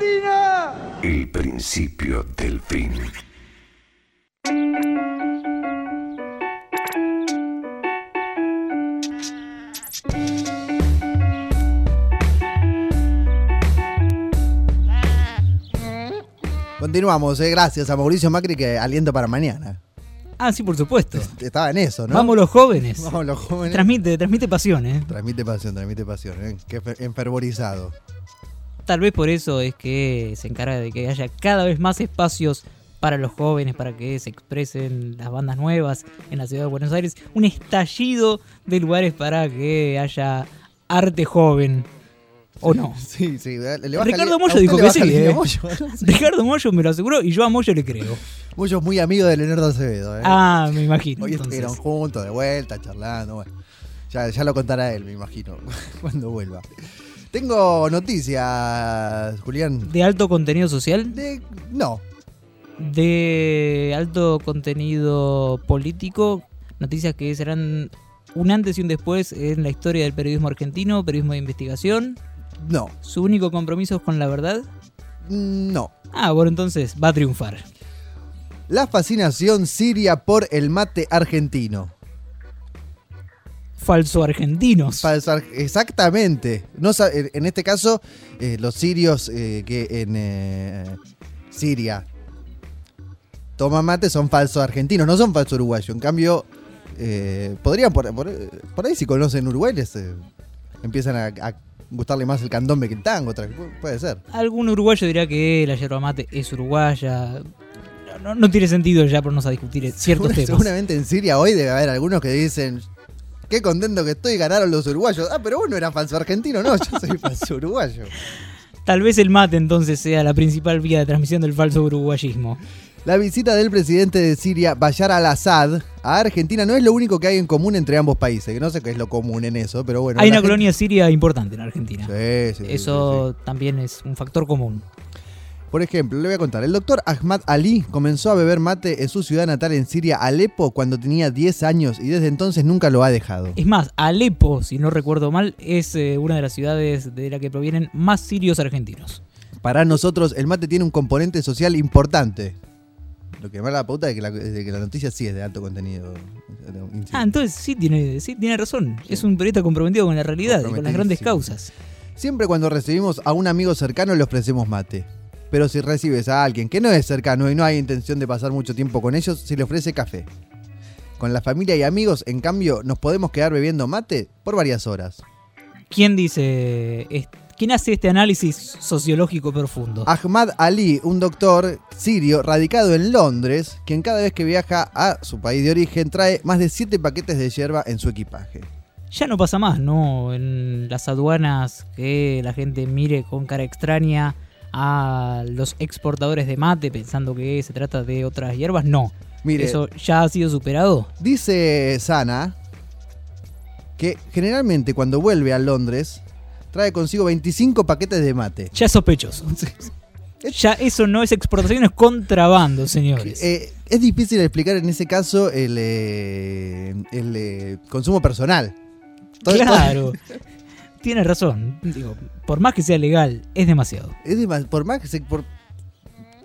Argentina! El principio del fin. Continuamos, eh, gracias a Mauricio Macri que aliento para mañana. Ah, sí, por supuesto. Estaba en eso, ¿no? Vamos los jóvenes. Vamos los jóvenes. Transmite, transmite pasión, ¿eh? Transmite pasión, transmite pasión, ¿eh? Qué fe- enfervorizado. Tal vez por eso es que se encarga de que haya cada vez más espacios para los jóvenes, para que se expresen las bandas nuevas en la ciudad de Buenos Aires. Un estallido de lugares para que haya arte joven. ¿O no? Sí, sí. Le Ricardo usted dijo que sí, ¿eh? Mollo. Ricardo Mollo me lo aseguró y yo a Mollo le creo. Mollo es muy amigo de Leonardo Acevedo, ¿eh? Ah, me imagino. Hoy entonces. estuvieron juntos, de vuelta, charlando. Bueno, ya, ya lo contará él, me imagino, cuando vuelva. Tengo noticias, Julián. ¿De alto contenido social? De, no, de alto contenido político, noticias que serán un antes y un después en la historia del periodismo argentino, periodismo de investigación. no, Su único compromiso es con la verdad. no. Ah, bueno, entonces va a triunfar. La fascinación siria por el mate argentino. Falso argentinos. Falso Exactamente. No, en este caso, eh, los sirios eh, que en eh, Siria toman mate son falsos argentinos, no son falsos uruguayos. En cambio, podrían, por, por- por ahí si conocen Uruguay, les eh, empiezan a, a gustarle más el candombe que el tango. otra- puede ser. Algún uruguayo dirá que la yerba mate es uruguaya. No, no- no tiene sentido ya ponernos a discutir ciertos Segura- temas. Seguramente en Siria hoy debe haber algunos que dicen. Qué contento que estoy, ganaron los uruguayos. Ah, pero vos no eras falso argentino, no, yo soy falso uruguayo. Tal vez el mate entonces sea la principal vía de transmisión del falso uruguayismo. La visita del presidente de Siria, Bashar al-Assad, a Argentina no es lo único que hay en común entre ambos países. Que no sé qué es lo común en eso, pero bueno. Hay una gente- colonia siria importante en Argentina. Sí, sí, sí, Eso sí, también es un factor común. Por ejemplo, le voy a contar. El doctor Ahmad Ali comenzó a beber mate en su ciudad natal en Siria, Alepo, cuando tenía 10 años y desde entonces nunca lo ha dejado. Es más, Alepo, si no recuerdo mal, es eh, una de las ciudades de la que provienen más sirios argentinos. Para nosotros, el mate tiene un componente social importante. Lo que me da la pauta es que la, de que la noticia sí es de alto contenido. Ah, entonces sí tiene, sí tiene razón. Es un periodista comprometido con la realidad y con las grandes causas. Siempre cuando recibimos a un amigo cercano le ofrecemos mate. Pero si recibes a alguien que no es cercano y no hay intención de pasar mucho tiempo con ellos, se le ofrece café. Con la familia y amigos, en cambio, nos podemos quedar bebiendo mate por varias horas. ¿Quién dice, quién hace este análisis sociológico profundo? Ahmad Ali, un doctor sirio radicado en Londres, quien cada vez que viaja a su país de origen trae más de 7 paquetes de hierba en su equipaje. Ya no pasa más, ¿no? En las aduanas que la gente mire con cara extraña a los exportadores de mate pensando que se trata de otras hierbas. No. Mire, Eso ya ha sido superado. Dice Sana que generalmente cuando vuelve a Londres trae consigo 25 paquetes de mate. Ya es sospechoso. Ya eso no es exportación, es contrabando, señores. Eh, es difícil explicar en ese caso el, eh, el eh, consumo personal. Todo- claro. Tiene razón. Digo, por más que sea legal, es demasiado. Es demas- por más que se, por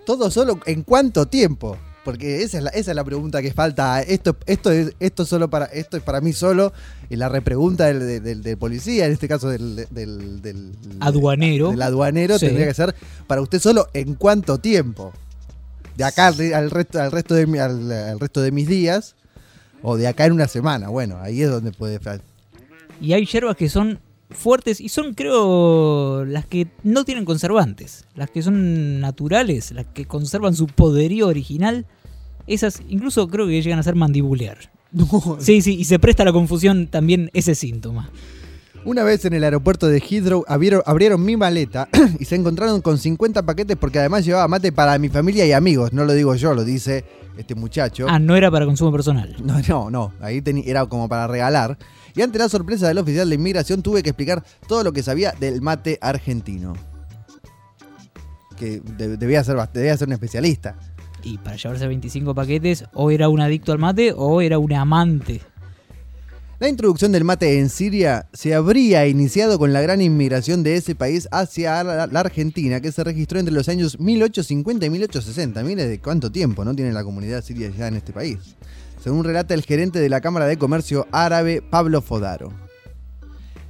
todo solo en cuánto tiempo. Porque esa es la, esa es la pregunta que falta. Esto, esto es, esto solo para, esto es para mí solo. Y la repregunta del, del- del- del policía, en este caso del, del- Aduanero. del aduanero, Sí. tendría que ser para usted solo en cuánto tiempo. De acá al, al resto, al resto de al, al resto de mis días. O de acá en una semana. Bueno, ahí es donde puede. Y hay hierbas que son fuertes y son, creo, las que no tienen conservantes. Las que son naturales, las que conservan su poderío original. Esas incluso creo que llegan a ser mandibulear. Sí, sí, y se presta a la confusión también ese síntoma. Una vez en el aeropuerto de Heathrow abrieron, abrieron mi maleta y se encontraron con 50 paquetes porque además llevaba mate para mi familia y amigos. No lo digo yo, lo dice este muchacho. Ah, no era para consumo personal. No, no, no. Ahí era como para regalar. Y ante la sorpresa del oficial de inmigración tuve que explicar todo lo que sabía del mate argentino. Que de- debía, ser, debía ser un especialista. Y para llevarse 25 paquetes, o era un adicto al mate o era un amante. La introducción del mate en Siria se habría iniciado con la gran inmigración de ese país hacia la, la Argentina, que se registró entre los años 1850 y 1860. Mire de cuánto tiempo no tiene la comunidad siria ya en este país. Según relata el gerente de la Cámara de Comercio árabe, Pablo Fodaro.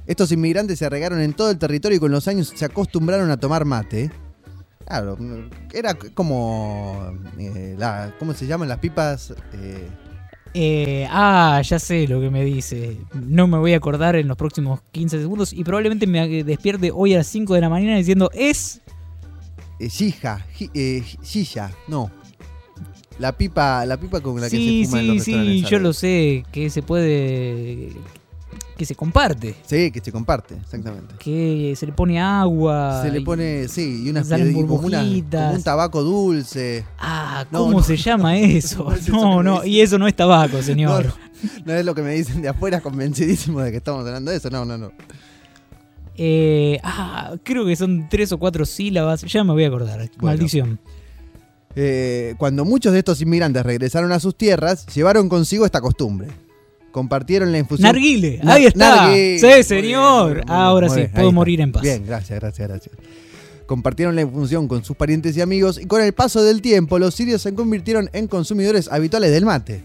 Estos inmigrantes se arraigaron en todo el territorio y con los años se acostumbraron a tomar mate. Claro, era como. eh, la, ¿Cómo se llaman las pipas? Eh, Eh, ah, ya sé lo que me dice. No me voy a acordar en los próximos 15 segundos y probablemente me despierte hoy a las 5 de la mañana diciendo es... eh, Shisha, eh, shisha, no. La pipa, la pipa con la que sí, se fuma en sí, los restaurantes. sí, yo lo sé, que se puede... que se comparte, Sí, que se comparte, exactamente. que se le pone agua. Se le y- pone, sí, y unas como, una- como un tabaco dulce. Ah, ¿cómo no. se llama eso? No es eso No, y eso no es tabaco, señor. no, no es lo que me dicen de afuera, convencidísimo de que estamos hablando de eso. No, no, no. Eh, ah, creo que son tres o cuatro sílabas, ya me voy a acordar. Maldición. Eh, cuando muchos de estos inmigrantes regresaron a sus tierras, llevaron consigo esta costumbre. Compartieron la infusión. Narguile, Na- ahí está. narguile. Sí, Muy bien, señor. muy bien, muy Ahora bien, sí, puedo morir en paz. Bien, gracias, gracias, gracias. Compartieron la infusión con sus parientes y amigos y con el paso del tiempo los sirios se convirtieron en consumidores habituales del mate.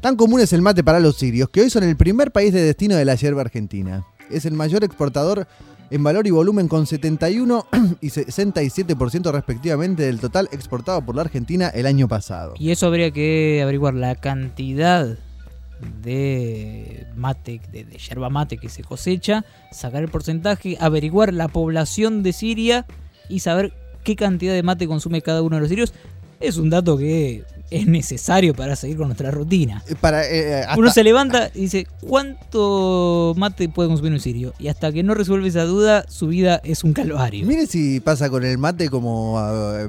Tan común es el mate para los sirios que hoy son el primer país de destino de la yerba argentina. Es el mayor exportador en valor y volumen con 71 y 67% respectivamente del total exportado por la Argentina el año pasado. Y eso habría que averiguar la cantidad de mate, de, de yerba mate que se cosecha, sacar el porcentaje, averiguar la población de Siria y saber qué cantidad de mate consume cada uno de los sirios. Es un dato que es necesario para seguir con nuestra rutina. Eh, Para, eh, hasta- Uno se levanta y dice, ¿cuánto mate puede consumir un sirio? Y hasta que no resuelve esa duda, su vida es un calvario. Mire si pasa con el mate como, ah,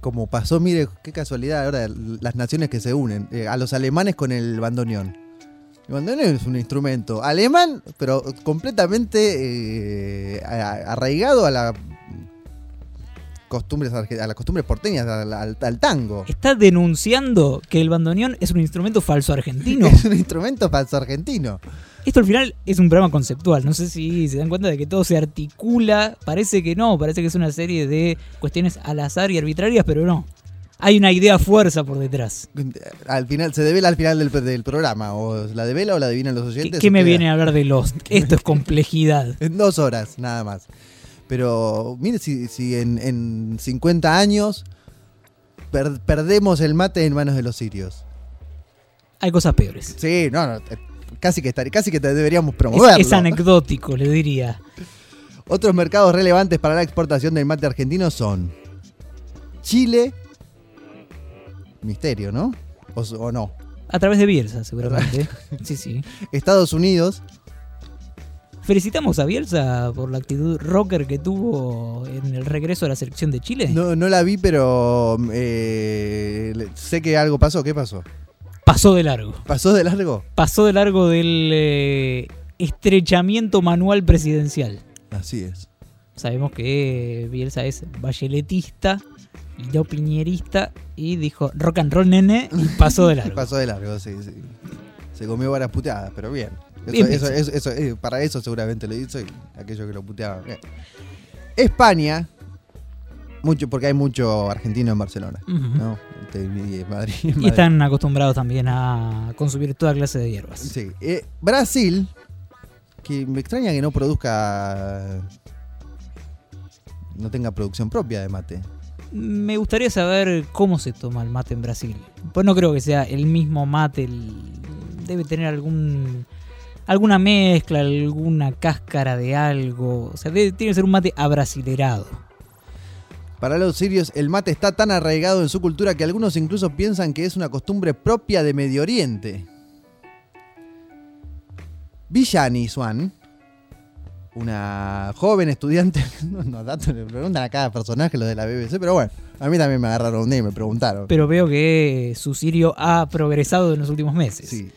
como pasó, mire qué casualidad ahora las naciones que se unen, eh, a los alemanes con el bandoneón. El bandoneón es un instrumento alemán, pero completamente eh, arraigado a la costumbres a las costumbres porteñas, al, al- al tango. Está denunciando que el bandoneón es un instrumento falso argentino. Es un instrumento falso argentino. Esto al final es un programa conceptual. No sé si se dan cuenta de que todo se articula. Parece que no, parece que es una serie de cuestiones al azar y arbitrarias, pero no. Hay una idea fuerza por detrás. Al final, se devela al final del, del programa, o la devela o la adivinan los ¿Qué, oyentes. qué o me queda- viene a hablar de Lost? Esto es complejidad. En dos horas, nada más. Pero mire si, si en, en 50 años per- perdemos el mate en manos de los sirios. Hay cosas peores. Sí, no, no, eh, casi que estar, casi que te deberíamos Es, promoverlo. es anecdótico, le diría. Otros mercados relevantes para la exportación del mate argentino son Chile, misterio, ¿no? O, o no. A través de Bielsa, seguramente. Sí, sí. Estados Unidos, Felicitamos a Bielsa por la actitud rocker que tuvo en el regreso a la selección de Chile. no, no la vi, pero eh, le- sé que algo pasó. ¿Qué pasó? Pasó de largo. ¿Pasó de largo? Pasó de largo del eh, estrechamiento manual presidencial. Así es. Sabemos que Bielsa es valleletista y no piñerista y dijo rock and roll nene y pasó de largo. Pasó de largo, sí, sí. Se comió varias puteadas, pero bien. Eso, eso- eso- eso- eh, para eso seguramente lo hizo y aquello que lo puteaban. España, mucho, porque hay mucho argentino en Barcelona. ¿no? Este, Madrid, Y están acostumbrados también a consumir toda clase de hierbas. Sí. Eh, Brasil, que me extraña que no produzca. No tenga producción propia de mate. Me gustaría saber cómo se toma el mate en Brasil. Pues no creo que sea el mismo mate. el- Debe tener algún alguna mezcla, alguna cáscara de algo. O sea, debe- tiene que ser un mate abrasilerado. Para los sirios, el mate está tan arraigado en su cultura que algunos incluso piensan que es una costumbre propia de Medio Oriente. Villani Swan, una joven estudiante, unos datos le preguntan a cada personaje lo de la BBC, pero bueno, a mí también me agarraron un día y me preguntaron. Pero veo que su sirio ha progresado en los últimos meses. Sí.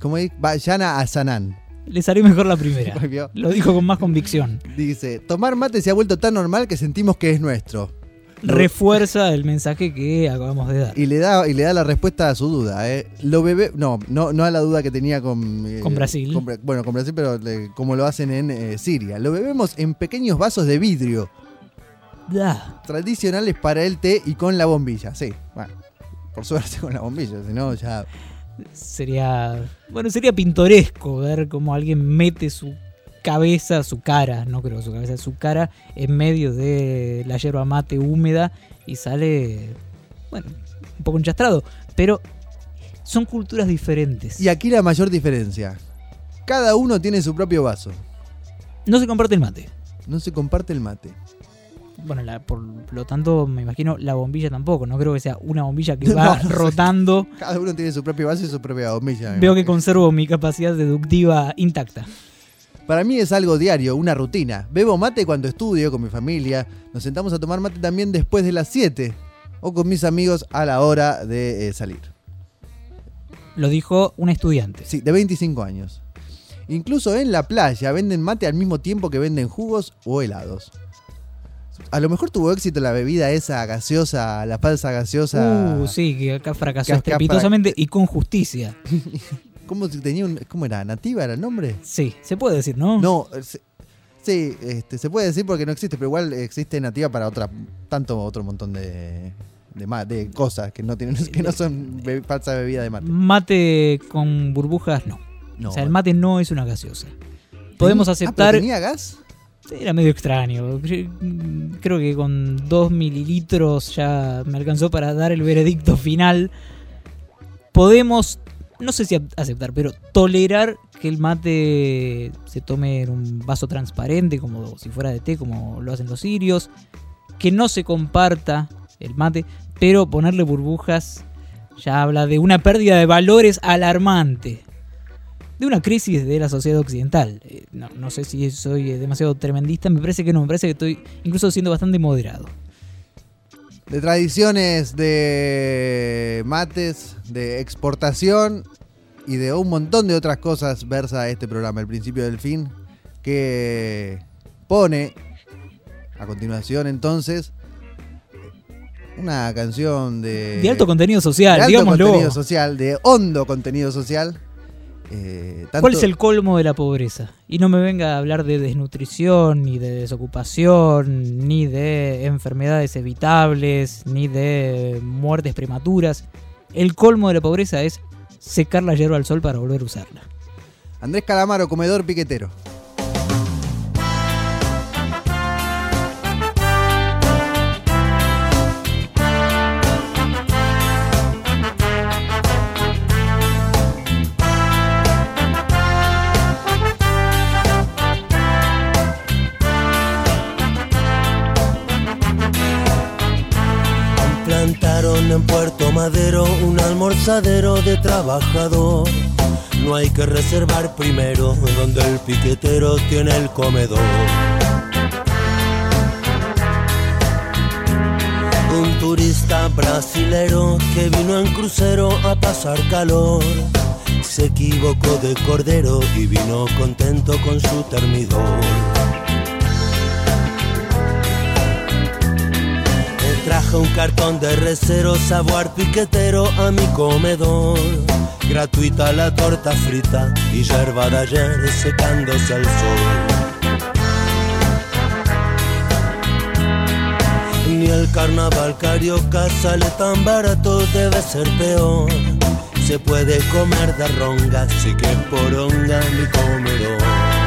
¿Cómo es? Vallana Asanan. Le salió mejor la primera. Lo dijo con más convicción. Dice, tomar mate se ha vuelto tan normal que sentimos que es nuestro. refuerza el mensaje que acabamos de dar. Y le da, y le da la respuesta a su duda. ¿eh? Lo bebe, no, no, no a la duda que tenía con, eh, Con Brasil. con bueno, con Brasil, pero le- como lo hacen en eh, Siria. Lo bebemos en pequeños vasos de vidrio, Da. tradicionales para el té y con la bombilla. Sí, bueno, por suerte con la bombilla, si no ya. Sería. Bueno, sería pintoresco ver cómo alguien mete su cabeza, su cara, no creo su cabeza, su cara en medio de la yerba mate húmeda y sale. Bueno, un poco enchastrado. Pero son culturas diferentes. Y aquí la mayor diferencia. Cada uno tiene su propio vaso. No se comparte el mate. No se comparte el mate. Bueno, la- por lo tanto, me imagino la bombilla tampoco. No creo que sea una bombilla que va no rotando. Cada uno tiene su propio vaso y su propia bombilla. Veo que conservo mi capacidad deductiva intacta. Para mí es algo diario, una rutina. Bebo mate cuando estudio con mi familia. Nos sentamos a tomar mate también después de las 7. O con mis amigos a la hora de eh, salir. Lo dijo un estudiante. Sí, de 25 años. Incluso en la playa venden mate al mismo tiempo que venden jugos o helados. A lo mejor tuvo éxito la bebida esa gaseosa, la falsa gaseosa. Uh, sí, que acá fracasó estrepitosamente y con justicia. ¿Cómo tenía un, cómo era? ¿Nativa era el nombre? Sí, se puede decir, ¿no? No, se- sí, este, se puede decir porque no existe, pero igual existe nativa para otra, tanto otro montón de, de, de cosas que no tienen, que no son be- falsa bebida de mate. Mate con burbujas, no. No. O sea, el mate no es una gaseosa. Podemos Ah, ¿pero aceptar. ¿Tenía gas? Era medio extraño. Creo que con 2 mililitros ya me alcanzó para dar el veredicto final. Podemos, no sé si aceptar, pero tolerar que el mate se tome en un vaso transparente, como si fuera de té, como lo hacen los sirios. Que no se comparta el mate, pero ponerle burbujas ya habla de una pérdida de valores alarmante de una crisis de la sociedad occidental. Eh, No, no sé si soy eh, demasiado tremendista, me parece que no, me parece que estoy incluso siendo bastante moderado. De tradiciones de mates, de exportación y de un montón de otras cosas versa este programa, El Principio del Fin, que pone a continuación entonces una canción de... de alto contenido social, de alto digámoslo. contenido social, de hondo contenido social. Eh, tanto- ¿Cuál es el colmo de la pobreza? Y no me venga a hablar de desnutrición, ni de desocupación, ni de enfermedades evitables, ni de muertes prematuras. El colmo de la pobreza es secar la hierba al sol para volver a usarla. Andrés Calamaro, comedor piquetero. Un almorzadero de trabajador. No hay que reservar primero donde el piquetero tiene el comedor. Un turista brasilero que vino en crucero a pasar calor. Se equivocó de cordero y vino contento con su termidor. Traje un cartón de recero, saboar piquetero a mi comedor. Gratuita la torta frita y yerba de ayer secándose al sol. Ni el carnaval carioca sale tan barato, debe ser peor. Se puede comer de ronga, sí que poronga mi comedor.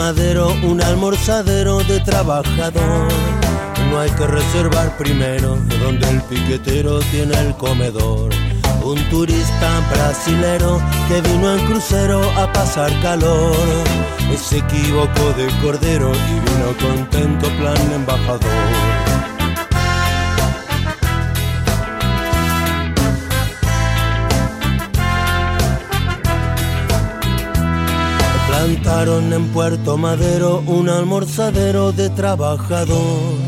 Un almorzadero de trabajador. No hay que reservar primero donde el piquetero tiene el comedor. Un turista brasilero que vino en crucero a pasar calor. Se equivocó de cordero y vino contento plan embajador. Dejaron en Puerto Madero un almorzadero de trabajador.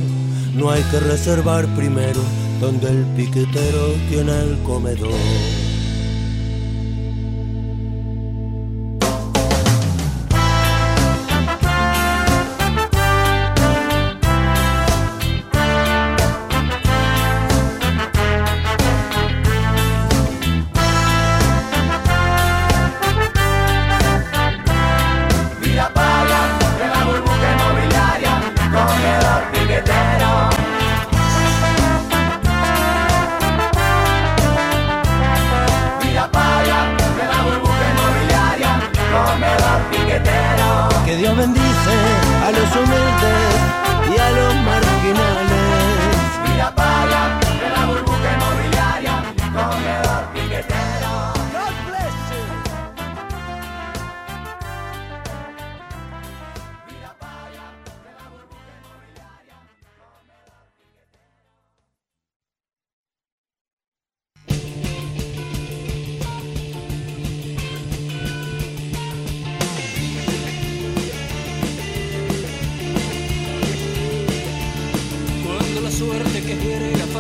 No hay que reservar primero donde el piquetero tiene el comedor.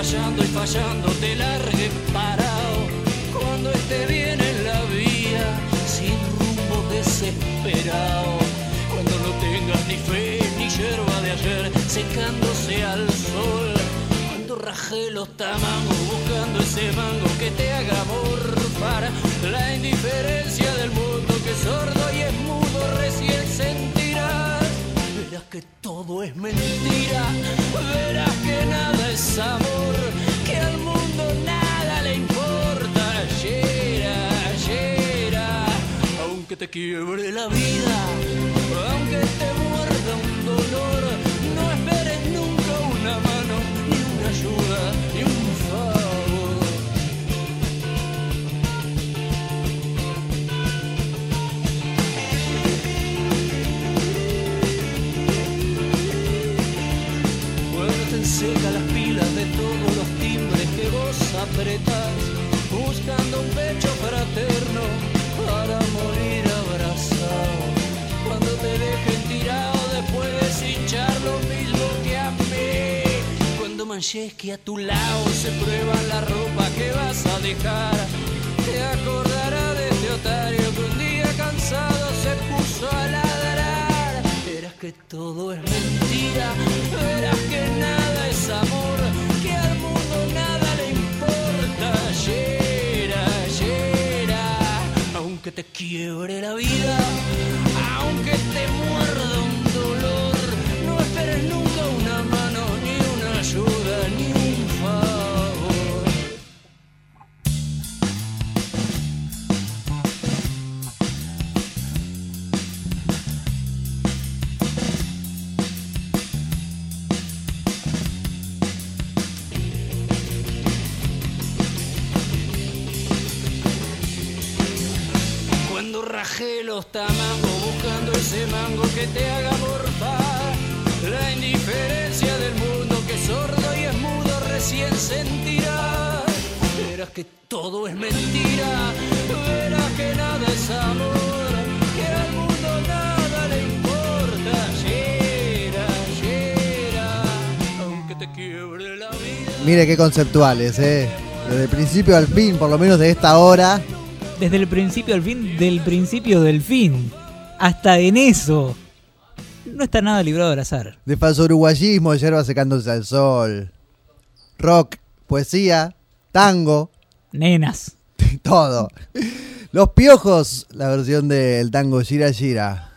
Fallando y fallando te largue parado. Cuando esté bien en la vía, sin rumbo desesperado. Cuando no tengas ni fe ni yerba de ayer, secándose al sol. Cuando raje los tamangos buscando ese mango que te haga morfar. La indiferencia del mundo que sordo y es mudo recién sentirás. Verás que todo es mentira, quiebre la vida, aunque te muerda un dolor, no esperes nunca una mano, ni una ayuda, ni un enseca las pilas de todos los timbres que vos apretás, buscando un pecho manches que a tu lado se prueba la ropa que vas a dejar, te acordará de este otario que un día cansado se puso a ladrar. Verás que todo es mentira, verás que nada es amor, que al mundo nada le importa. Ayer, ayer, aunque te quiebre la vida, aunque te muerda tamangos buscando ese mango que te haga morfar La indiferencia del mundo que es sordo y es mudo recién sentirás Verás que todo es mentira, verás que nada es amor Que al mundo nada le importa Ayer, ayer, aunque te quiebre la vida Mire qué conceptuales, ¿eh? Desde el principio al fin, por lo menos de esta hora. Desde el principio al fin, del principio del fin. Hasta en eso. No está nada librado del azar. De falso uruguayismo, yerba secándose al sol. Rock, poesía, tango, Nenas. todo. Los piojos, la versión del tango Gira Gira.